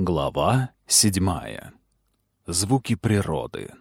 Глава седьмая. Звуки природы.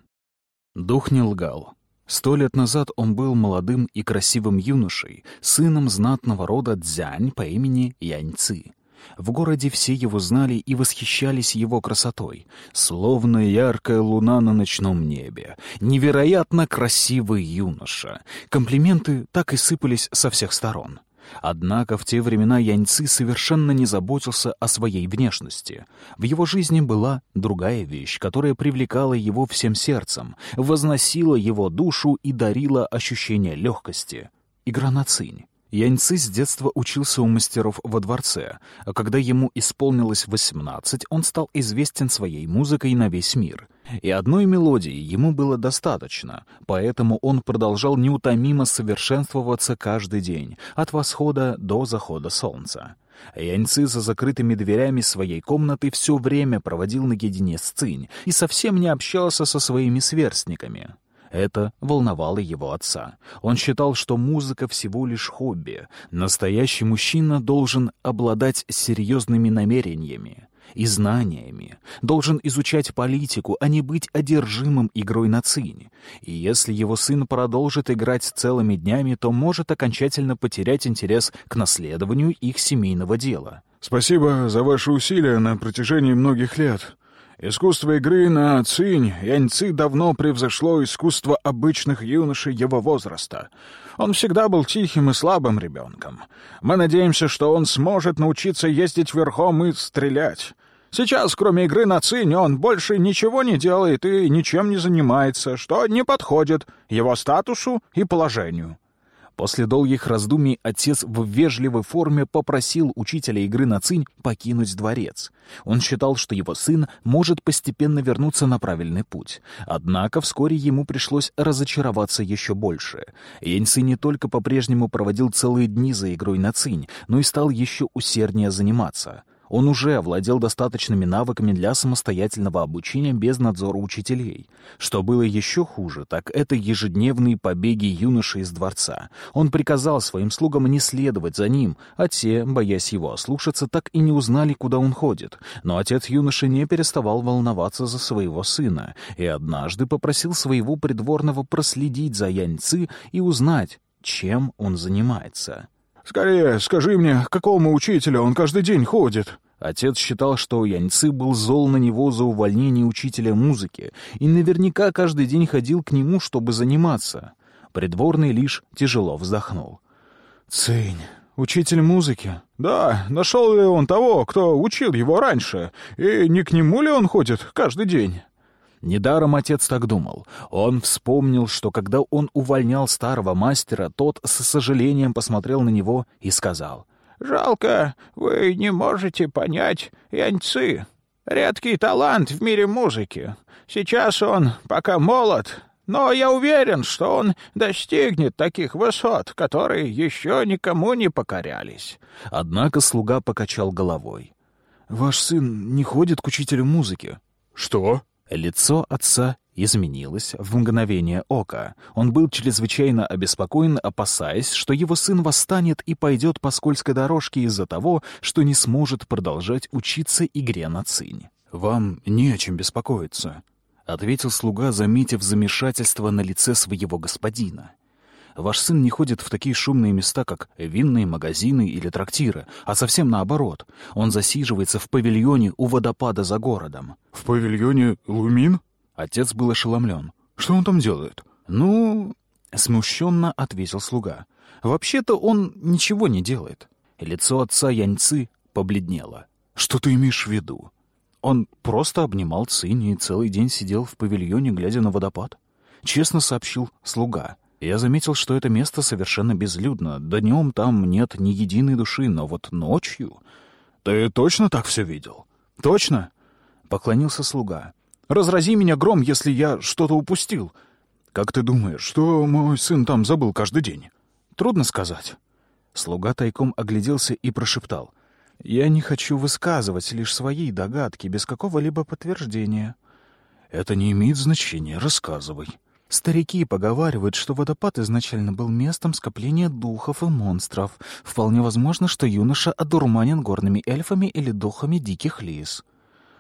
Дух не лгал. Сто лет назад он был молодым и красивым юношей, сыном знатного рода Дзянь по имени Яньцы. В городе все его знали и восхищались его красотой, словно яркая луна на ночном небе. Невероятно красивый юноша. Комплименты так и сыпались со всех сторон. Однако в те времена Яньцы совершенно не заботился о своей внешности. В его жизни была другая вещь, которая привлекала его всем сердцем, возносила его душу и дарила ощущение легкости — игра на цинь. Яньцы с детства учился у мастеров во дворце, а когда ему исполнилось 18, он стал известен своей музыкой на весь мир. И одной мелодии ему было достаточно, поэтому он продолжал неутомимо совершенствоваться каждый день, от восхода до захода солнца. Яньцы за закрытыми дверями своей комнаты все время проводил наедине с Цинь и совсем не общался со своими сверстниками. Это волновало его отца. Он считал, что музыка всего лишь хобби. Настоящий мужчина должен обладать серьезными намерениями и знаниями, должен изучать политику, а не быть одержимым игрой на цинь. И если его сын продолжит играть целыми днями, то может окончательно потерять интерес к наследованию их семейного дела. «Спасибо за ваши усилия на протяжении многих лет», Искусство игры на цинь Яньцы давно превзошло искусство обычных юношей его возраста. Он всегда был тихим и слабым ребенком. Мы надеемся, что он сможет научиться ездить верхом и стрелять. Сейчас, кроме игры на цинь, он больше ничего не делает и ничем не занимается, что не подходит его статусу и положению. После долгих раздумий отец в вежливой форме попросил учителя игры на цинь покинуть дворец. Он считал, что его сын может постепенно вернуться на правильный путь. Однако вскоре ему пришлось разочароваться еще больше. Яньцы не только по-прежнему проводил целые дни за игрой на цинь, но и стал еще усерднее заниматься — он уже овладел достаточными навыками для самостоятельного обучения без надзора учителей. Что было еще хуже, так это ежедневные побеги юноши из дворца. Он приказал своим слугам не следовать за ним, а те, боясь его ослушаться, так и не узнали, куда он ходит. Но отец юноши не переставал волноваться за своего сына и однажды попросил своего придворного проследить за Яньцы и узнать, чем он занимается. «Скорее, скажи мне, к какому учителю он каждый день ходит?» Отец считал, что Яньцы был зол на него за увольнение учителя музыки и наверняка каждый день ходил к нему, чтобы заниматься. Придворный лишь тяжело вздохнул. «Цинь, учитель музыки?» «Да, нашел ли он того, кто учил его раньше, и не к нему ли он ходит каждый день?» Недаром отец так думал. Он вспомнил, что когда он увольнял старого мастера, тот с сожалением посмотрел на него и сказал, «Жалко, вы не можете понять Яньцы. Редкий талант в мире музыки. Сейчас он пока молод, но я уверен, что он достигнет таких высот, которые еще никому не покорялись». Однако слуга покачал головой. «Ваш сын не ходит к учителю музыки». «Что?» Лицо отца изменилось в мгновение ока. Он был чрезвычайно обеспокоен, опасаясь, что его сын восстанет и пойдет по скользкой дорожке из-за того, что не сможет продолжать учиться игре на цинь. «Вам не о чем беспокоиться», — ответил слуга, заметив замешательство на лице своего господина. Ваш сын не ходит в такие шумные места, как винные магазины или трактиры, а совсем наоборот. Он засиживается в павильоне у водопада за городом». «В павильоне Лумин?» Отец был ошеломлен. «Что он там делает?» «Ну...» — смущенно ответил слуга. «Вообще-то он ничего не делает». Лицо отца Яньцы побледнело. «Что ты имеешь в виду?» Он просто обнимал Цинь и целый день сидел в павильоне, глядя на водопад. Честно сообщил слуга. Я заметил, что это место совершенно безлюдно. Днем там нет ни единой души, но вот ночью... «Ты точно так все видел?» «Точно?» — поклонился слуга. «Разрази меня гром, если я что-то упустил». «Как ты думаешь, что мой сын там забыл каждый день?» «Трудно сказать». Слуга тайком огляделся и прошептал. «Я не хочу высказывать лишь свои догадки без какого-либо подтверждения». «Это не имеет значения, рассказывай». Старики поговаривают, что водопад изначально был местом скопления духов и монстров. Вполне возможно, что юноша одурманен горными эльфами или духами диких лис.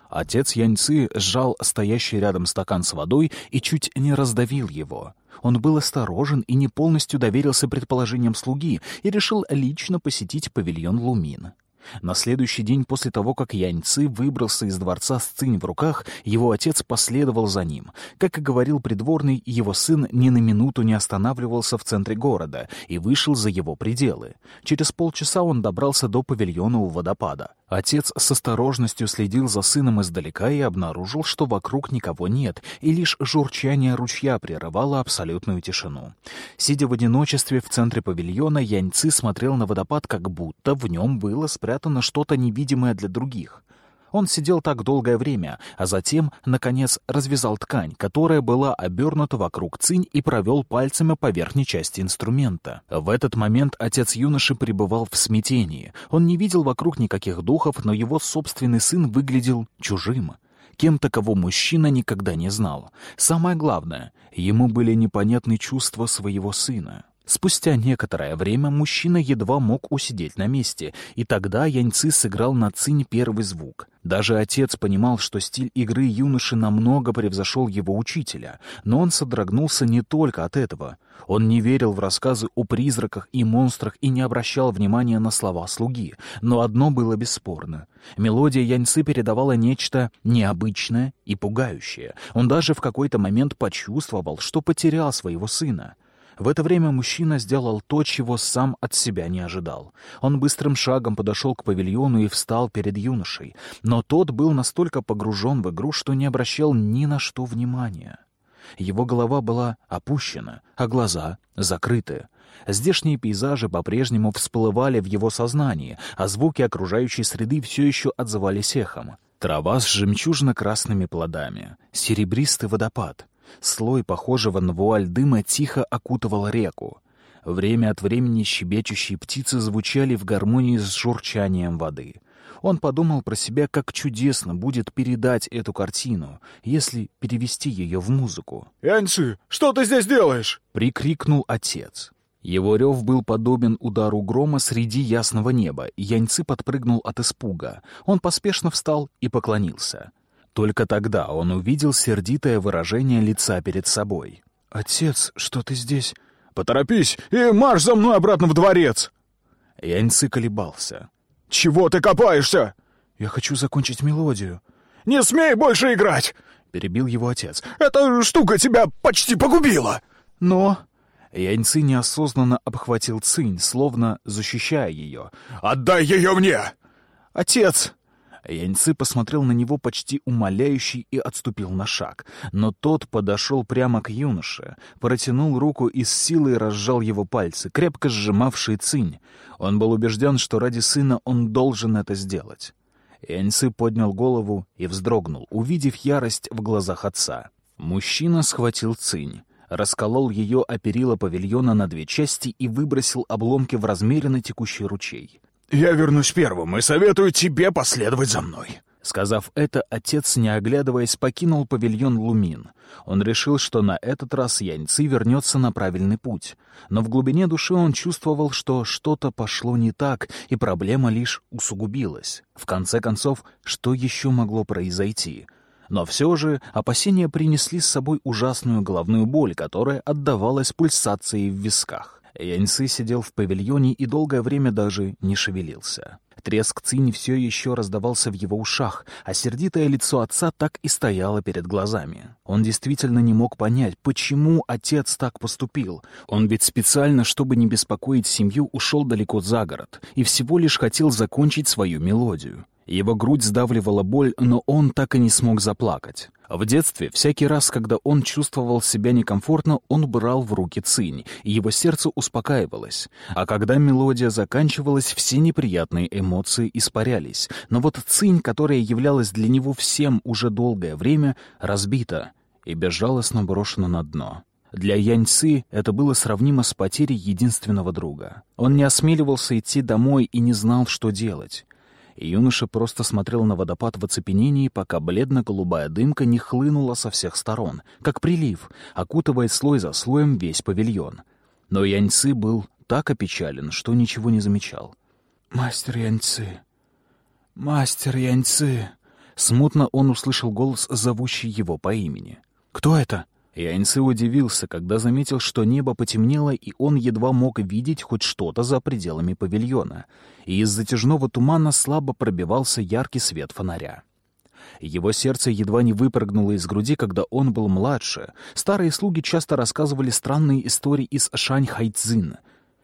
Отец Яньцы сжал стоящий рядом стакан с водой и чуть не раздавил его. Он был осторожен и не полностью доверился предположениям слуги и решил лично посетить павильон Лумин. На следующий день после того, как Яньцы выбрался из дворца с цинь в руках, его отец последовал за ним. Как и говорил придворный, его сын ни на минуту не останавливался в центре города и вышел за его пределы. Через полчаса он добрался до павильона у водопада. Отец с осторожностью следил за сыном издалека и обнаружил, что вокруг никого нет, и лишь журчание ручья прерывало абсолютную тишину. Сидя в одиночестве в центре павильона, Яньцы смотрел на водопад, как будто в нем было спрятано что-то невидимое для других. Он сидел так долгое время, а затем, наконец, развязал ткань, которая была обернута вокруг цинь и провел пальцами по верхней части инструмента. В этот момент отец юноши пребывал в смятении. Он не видел вокруг никаких духов, но его собственный сын выглядел чужим кем-то, кого мужчина никогда не знал. Самое главное, ему были непонятны чувства своего сына. Спустя некоторое время мужчина едва мог усидеть на месте, и тогда Яньцы сыграл на цинь первый звук. Даже отец понимал, что стиль игры юноши намного превзошел его учителя, но он содрогнулся не только от этого. Он не верил в рассказы о призраках и монстрах и не обращал внимания на слова слуги. Но одно было бесспорно. Мелодия Яньцы передавала нечто необычное и пугающее. Он даже в какой-то момент почувствовал, что потерял своего сына. В это время мужчина сделал то, чего сам от себя не ожидал. Он быстрым шагом подошел к павильону и встал перед юношей, но тот был настолько погружен в игру, что не обращал ни на что внимания. Его голова была опущена, а глаза закрыты. Здешние пейзажи по-прежнему всплывали в его сознании, а звуки окружающей среды все еще отзывались эхом. Трава с жемчужно-красными плодами, серебристый водопад — Слой похожего на вуаль дыма тихо окутывал реку. Время от времени щебечущие птицы звучали в гармонии с журчанием воды. Он подумал про себя, как чудесно будет передать эту картину, если перевести ее в музыку. «Яньцы, что ты здесь делаешь?» — прикрикнул отец. Его рев был подобен удару грома среди ясного неба, и Яньцы подпрыгнул от испуга. Он поспешно встал и поклонился. Только тогда он увидел сердитое выражение лица перед собой. «Отец, что ты здесь?» «Поторопись и марш за мной обратно в дворец!» Яньцы колебался. «Чего ты копаешься?» «Я хочу закончить мелодию». «Не смей больше играть!» — перебил его отец. «Эта штука тебя почти погубила!» «Но...» Яньцы неосознанно обхватил цинь, словно защищая ее. «Отдай ее мне!» «Отец!» Яньцы посмотрел на него почти умоляющий и отступил на шаг. Но тот подошел прямо к юноше, протянул руку и с силой разжал его пальцы, крепко сжимавшие цинь. Он был убежден, что ради сына он должен это сделать. Яньцы поднял голову и вздрогнул, увидев ярость в глазах отца. Мужчина схватил цинь расколол ее о перила павильона на две части и выбросил обломки в размеренно текущий ручей. «Я вернусь первым и советую тебе последовать за мной». Сказав это, отец, не оглядываясь, покинул павильон Лумин. Он решил, что на этот раз Яньци вернется на правильный путь. Но в глубине души он чувствовал, что что-то пошло не так, и проблема лишь усугубилась. В конце концов, что еще могло произойти? Но все же опасения принесли с собой ужасную головную боль, которая отдавалась пульсацией в висках. Яньсы сидел в павильоне и долгое время даже не шевелился. Треск цинь все еще раздавался в его ушах, а сердитое лицо отца так и стояло перед глазами. Он действительно не мог понять, почему отец так поступил. Он ведь специально, чтобы не беспокоить семью, ушел далеко за город и всего лишь хотел закончить свою мелодию. Его грудь сдавливала боль, но он так и не смог заплакать. В детстве, всякий раз, когда он чувствовал себя некомфортно, он брал в руки цинь, и его сердце успокаивалось. А когда мелодия заканчивалась, все неприятные эмоции испарялись. Но вот цинь, которая являлась для него всем уже долгое время, разбита и безжалостно брошена на дно. Для Яньцы это было сравнимо с потерей единственного друга. Он не осмеливался идти домой и не знал, что делать юноша просто смотрел на водопад в оцепенении, пока бледно-голубая дымка не хлынула со всех сторон, как прилив, окутывая слой за слоем весь павильон. Но Яньцы был так опечален, что ничего не замечал. «Мастер Яньцы! Мастер Яньцы!» Смутно он услышал голос, зовущий его по имени. «Кто это?» Яньцы удивился, когда заметил, что небо потемнело, и он едва мог видеть хоть что-то за пределами павильона, и из затяжного тумана слабо пробивался яркий свет фонаря. Его сердце едва не выпрыгнуло из груди, когда он был младше. Старые слуги часто рассказывали странные истории из Шань-Хайцзин.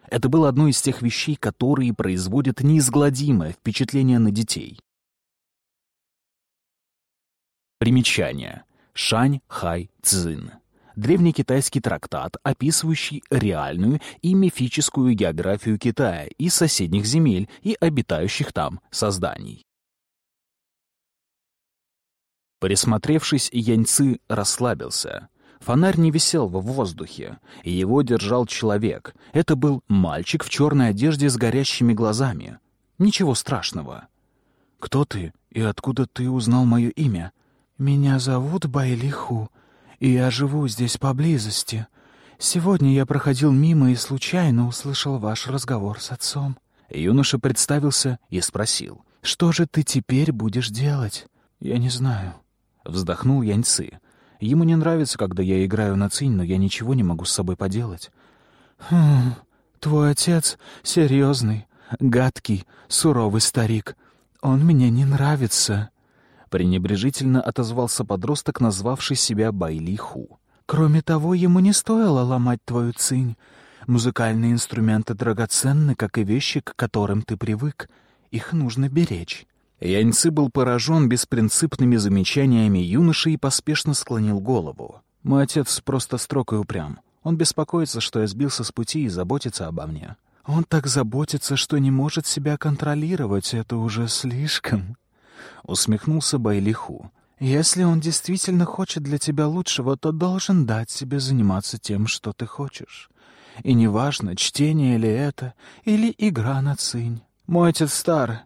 Это было одно из тех вещей, которые производят неизгладимое впечатление на детей. Примечание. Шань-Хай-Цзин. Древний китайский трактат, описывающий реальную и мифическую географию Китая и соседних земель и обитающих там созданий. Присмотревшись, Яньцы расслабился. Фонарь не висел в воздухе, и его держал человек. Это был мальчик в черной одежде с горящими глазами. Ничего страшного. «Кто ты и откуда ты узнал мое имя?» «Меня зовут Байлиху, и я живу здесь поблизости. Сегодня я проходил мимо и случайно услышал ваш разговор с отцом». Юноша представился и спросил, «Что же ты теперь будешь делать?» «Я не знаю». Вздохнул Яньцы. Ему не нравится, когда я играю на цинь, но я ничего не могу с собой поделать. «Хм, твой отец серьезный, гадкий, суровый старик. Он мне не нравится», — пренебрежительно отозвался подросток, назвавший себя Байлиху. «Кроме того, ему не стоило ломать твою цинь. Музыкальные инструменты драгоценны, как и вещи, к которым ты привык. Их нужно беречь». Яньцы был поражен беспринципными замечаниями юноши и поспешно склонил голову. «Мой отец просто строг и упрям. Он беспокоится, что я сбился с пути и заботится обо мне». «Он так заботится, что не может себя контролировать. Это уже слишком», — усмехнулся Байлиху. «Если он действительно хочет для тебя лучшего, то должен дать себе заниматься тем, что ты хочешь. И неважно, чтение ли это, или игра на цинь. Мой отец стар,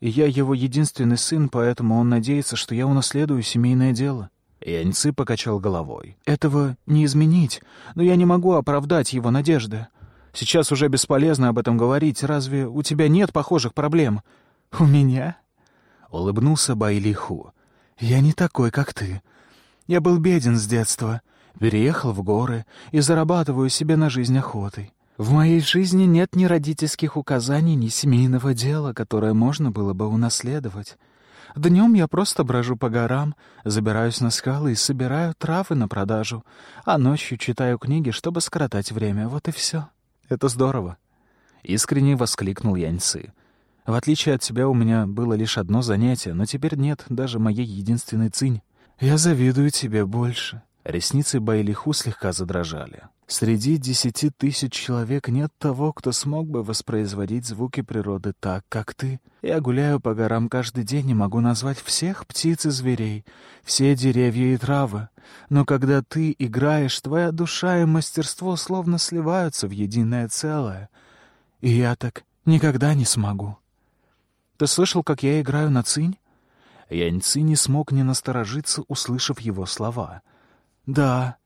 и я его единственный сын, поэтому он надеется, что я унаследую семейное дело». Яньцы покачал головой. «Этого не изменить, но я не могу оправдать его надежды. Сейчас уже бесполезно об этом говорить. Разве у тебя нет похожих проблем?» «У меня?» — улыбнулся Байлиху. «Я не такой, как ты. Я был беден с детства, переехал в горы и зарабатываю себе на жизнь охотой. В моей жизни нет ни родительских указаний, ни семейного дела, которое можно было бы унаследовать. Днем я просто брожу по горам, забираюсь на скалы и собираю травы на продажу, а ночью читаю книги, чтобы скоротать время. Вот и все. Это здорово. Искренне воскликнул Яньцы. В отличие от тебя, у меня было лишь одно занятие, но теперь нет даже моей единственной цинь. Я завидую тебе больше. Ресницы Байлиху слегка задрожали. Среди десяти тысяч человек нет того, кто смог бы воспроизводить звуки природы так, как ты. Я гуляю по горам каждый день и могу назвать всех птиц и зверей, все деревья и травы. Но когда ты играешь, твоя душа и мастерство словно сливаются в единое целое. И я так никогда не смогу. Ты слышал, как я играю на цинь? Яньци не смог не насторожиться, услышав его слова. «Да»,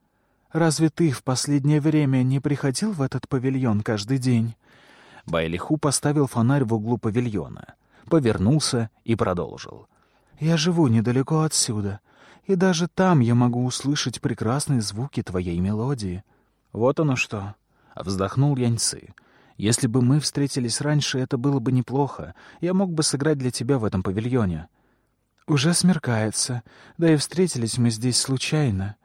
Разве ты в последнее время не приходил в этот павильон каждый день?» Байлиху поставил фонарь в углу павильона, повернулся и продолжил. «Я живу недалеко отсюда, и даже там я могу услышать прекрасные звуки твоей мелодии». «Вот оно что!» — вздохнул Яньцы. «Если бы мы встретились раньше, это было бы неплохо. Я мог бы сыграть для тебя в этом павильоне». «Уже смеркается, да и встретились мы здесь случайно.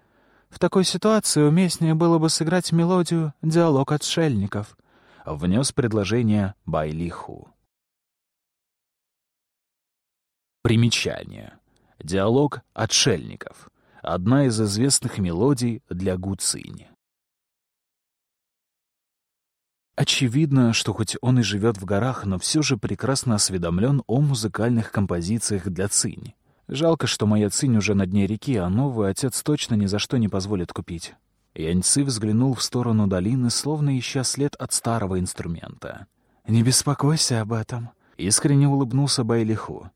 В такой ситуации уместнее было бы сыграть мелодию «Диалог отшельников», — внес предложение Байлиху. Примечание. Диалог отшельников. Одна из известных мелодий для гуцинь. Очевидно, что хоть он и живет в горах, но все же прекрасно осведомлен о музыкальных композициях для цинь. Жалко, что моя цинь уже на дне реки, а новую отец точно ни за что не позволит купить. Яньцы взглянул в сторону долины, словно ища след от старого инструмента. «Не беспокойся об этом», — искренне улыбнулся Байлиху.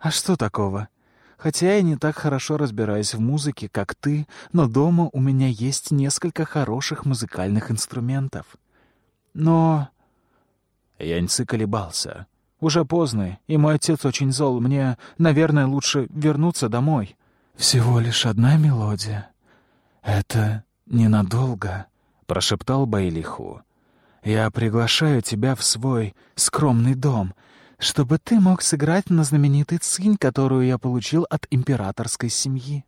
«А что такого? Хотя я не так хорошо разбираюсь в музыке, как ты, но дома у меня есть несколько хороших музыкальных инструментов. Но...» Яньцы колебался. Уже поздно, и мой отец очень зол. Мне, наверное, лучше вернуться домой». «Всего лишь одна мелодия. Это ненадолго», — прошептал Байлиху. «Я приглашаю тебя в свой скромный дом, чтобы ты мог сыграть на знаменитый цинь, которую я получил от императорской семьи».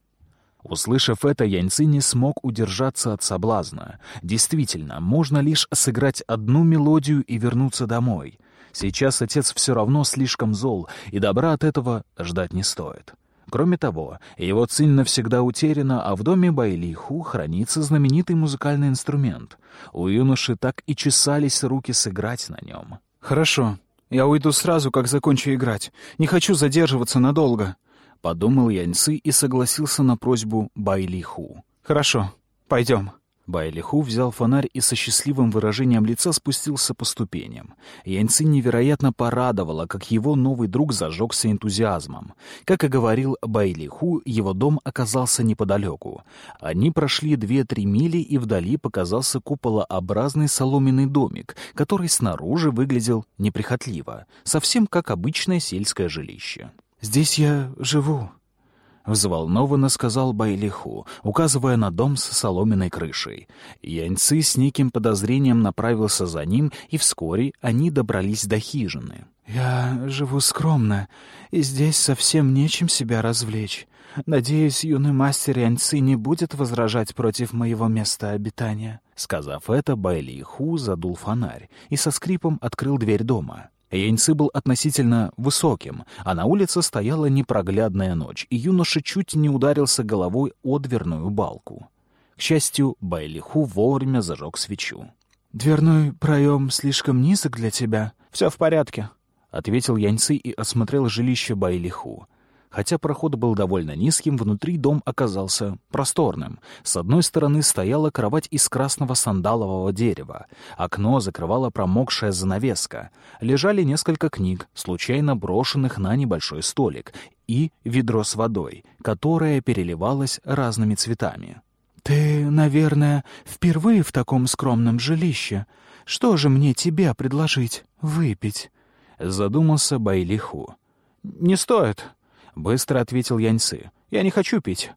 Услышав это, Яньци не смог удержаться от соблазна. Действительно, можно лишь сыграть одну мелодию и вернуться домой. Сейчас отец все равно слишком зол, и добра от этого ждать не стоит. Кроме того, его цинь навсегда утеряна, а в доме Байлиху хранится знаменитый музыкальный инструмент. У юноши так и чесались руки сыграть на нем. «Хорошо, я уйду сразу, как закончу играть. Не хочу задерживаться надолго», — подумал Яньцы и согласился на просьбу Байлиху. «Хорошо, пойдем». Байлиху взял фонарь и со счастливым выражением лица спустился по ступеням. Яньцы невероятно порадовало, как его новый друг зажегся энтузиазмом. Как и говорил Байлиху, его дом оказался неподалеку. Они прошли две-три мили, и вдали показался куполообразный соломенный домик, который снаружи выглядел неприхотливо, совсем как обычное сельское жилище. «Здесь я живу», — взволнованно сказал Байлиху, указывая на дом с соломенной крышей. Яньцы с неким подозрением направился за ним, и вскоре они добрались до хижины. «Я живу скромно, и здесь совсем нечем себя развлечь. Надеюсь, юный мастер Яньцы не будет возражать против моего места обитания». Сказав это, Байлиху задул фонарь и со скрипом открыл дверь дома. Яньцы был относительно высоким, а на улице стояла непроглядная ночь, и юноша чуть не ударился головой о дверную балку. К счастью, Байлиху вовремя зажег свечу. «Дверной проем слишком низок для тебя?» «Все в порядке», — ответил Яньцы и осмотрел жилище Байлиху. Хотя проход был довольно низким, внутри дом оказался просторным. С одной стороны стояла кровать из красного сандалового дерева. Окно закрывала промокшая занавеска. Лежали несколько книг, случайно брошенных на небольшой столик, и ведро с водой, которое переливалось разными цветами. «Ты, наверное, впервые в таком скромном жилище. Что же мне тебе предложить выпить?» Задумался Байлиху. «Не стоит», — быстро ответил Яньцы. «Я не хочу пить».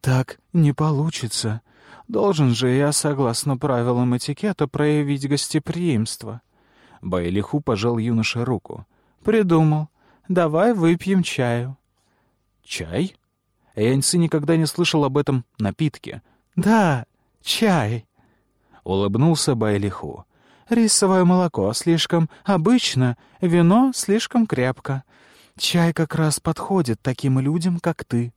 «Так не получится. Должен же я, согласно правилам этикета, проявить гостеприимство». Байлиху пожал юноше руку. «Придумал. Давай выпьем чаю». «Чай?» Яньцы никогда не слышал об этом напитке. «Да, чай», — улыбнулся Байлиху. «Рисовое молоко слишком обычно, вино слишком крепко. Чай как раз подходит таким людям, как ты».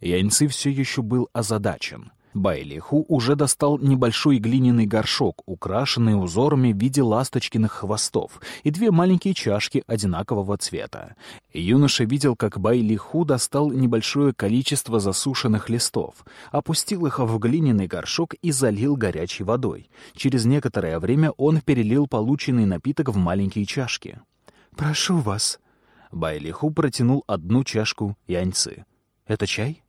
Яньцы все еще был озадачен. Байлиху уже достал небольшой глиняный горшок, украшенный узорами в виде ласточкиных хвостов, и две маленькие чашки одинакового цвета. Юноша видел, как Байлиху достал небольшое количество засушенных листов, опустил их в глиняный горшок и залил горячей водой. Через некоторое время он перелил полученный напиток в маленькие чашки. «Прошу вас», Байлиху протянул одну чашку Яньцы. «Это чай?»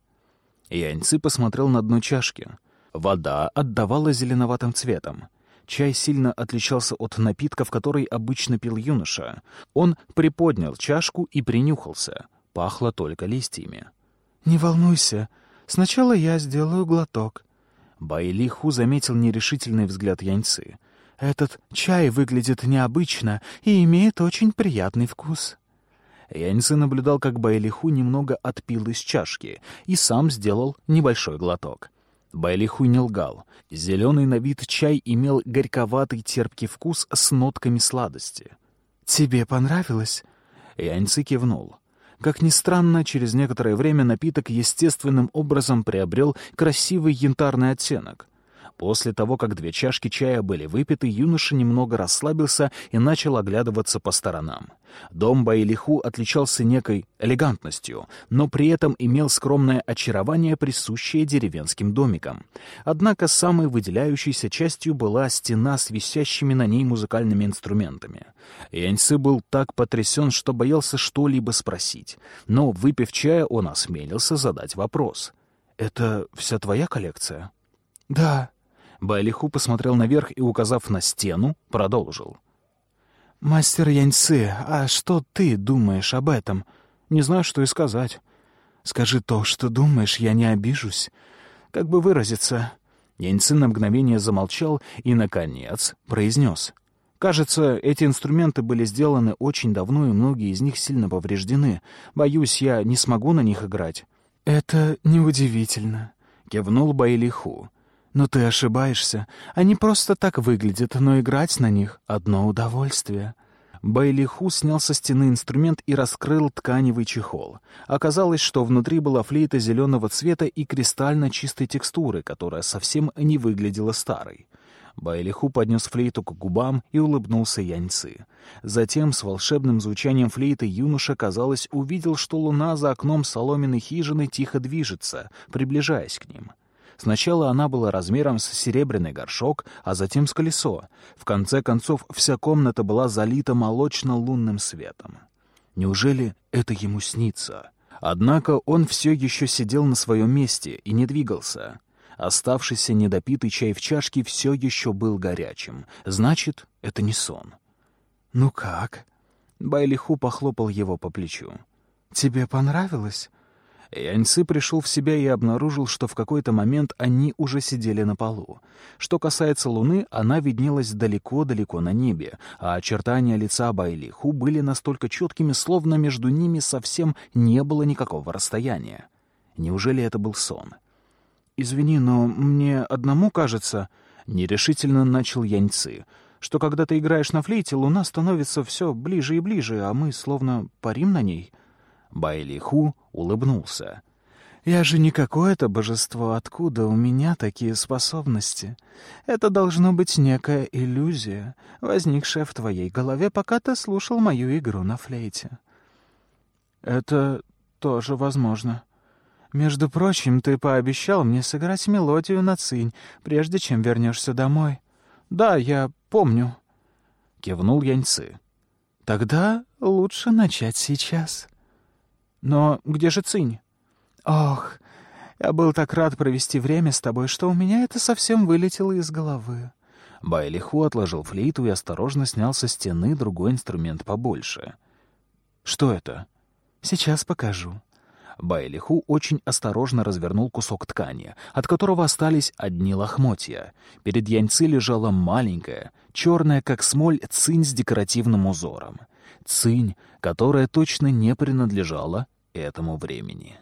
Яньцы посмотрел на дно чашки. Вода отдавала зеленоватым цветом. Чай сильно отличался от напитков, который обычно пил юноша. Он приподнял чашку и принюхался. Пахло только листьями. «Не волнуйся. Сначала я сделаю глоток». Байлиху заметил нерешительный взгляд Яньцы. «Этот чай выглядит необычно и имеет очень приятный вкус». Яньцы наблюдал, как Байлиху немного отпил из чашки и сам сделал небольшой глоток. Байлиху не лгал. Зеленый на вид чай имел горьковатый терпкий вкус с нотками сладости. «Тебе понравилось?» Яньцы кивнул. Как ни странно, через некоторое время напиток естественным образом приобрел красивый янтарный оттенок — После того, как две чашки чая были выпиты, юноша немного расслабился и начал оглядываться по сторонам. Дом Байлиху отличался некой элегантностью, но при этом имел скромное очарование, присущее деревенским домикам. Однако самой выделяющейся частью была стена с висящими на ней музыкальными инструментами. Яньцы был так потрясен, что боялся что-либо спросить. Но, выпив чая, он осмелился задать вопрос. «Это вся твоя коллекция?» «Да», Байлиху посмотрел наверх и, указав на стену, продолжил. «Мастер Яньцы, а что ты думаешь об этом?» «Не знаю, что и сказать». «Скажи то, что думаешь, я не обижусь. Как бы выразиться?» Яньцы на мгновение замолчал и, наконец, произнес. «Кажется, эти инструменты были сделаны очень давно, и многие из них сильно повреждены. Боюсь, я не смогу на них играть». «Это неудивительно», — кивнул Байлиху. «Но ты ошибаешься. Они просто так выглядят, но играть на них — одно удовольствие». Байлиху снял со стены инструмент и раскрыл тканевый чехол. Оказалось, что внутри была флейта зеленого цвета и кристально чистой текстуры, которая совсем не выглядела старой. Байлиху поднес флейту к губам и улыбнулся Яньцы. Затем с волшебным звучанием флейты юноша, казалось, увидел, что луна за окном соломенной хижины тихо движется, приближаясь к ним. Сначала она была размером с серебряный горшок, а затем с колесо. В конце концов, вся комната была залита молочно-лунным светом. Неужели это ему снится? Однако он все еще сидел на своем месте и не двигался. Оставшийся недопитый чай в чашке все еще был горячим. Значит, это не сон. «Ну как?» Байлиху похлопал его по плечу. «Тебе понравилось?» Яньцы пришел в себя и обнаружил, что в какой-то момент они уже сидели на полу. Что касается Луны, она виднелась далеко-далеко на небе, а очертания лица Байлиху были настолько четкими, словно между ними совсем не было никакого расстояния. Неужели это был сон? «Извини, но мне одному кажется...» — нерешительно начал Яньцы — что когда ты играешь на флейте, луна становится все ближе и ближе, а мы словно парим на ней. Байлиху улыбнулся. «Я же не какое-то божество, откуда у меня такие способности? Это должно быть некая иллюзия, возникшая в твоей голове, пока ты слушал мою игру на флейте». «Это тоже возможно», между прочим, ты пообещал мне сыграть мелодию на цинь, прежде чем вернешься домой. Да, я помню. Кивнул Яньцы. Тогда лучше начать сейчас. Но где же цинь? Ох, я был так рад провести время с тобой, что у меня это совсем вылетело из головы. Байлиху отложил флейту и осторожно снял со стены другой инструмент побольше. «Что это?» «Сейчас покажу». Байлиху очень осторожно развернул кусок ткани, от которого остались одни лохмотья. Перед Яньцы лежала маленькая, черная, как смоль, цинь с декоративным узором. Цинь, которая точно не принадлежала этому времени.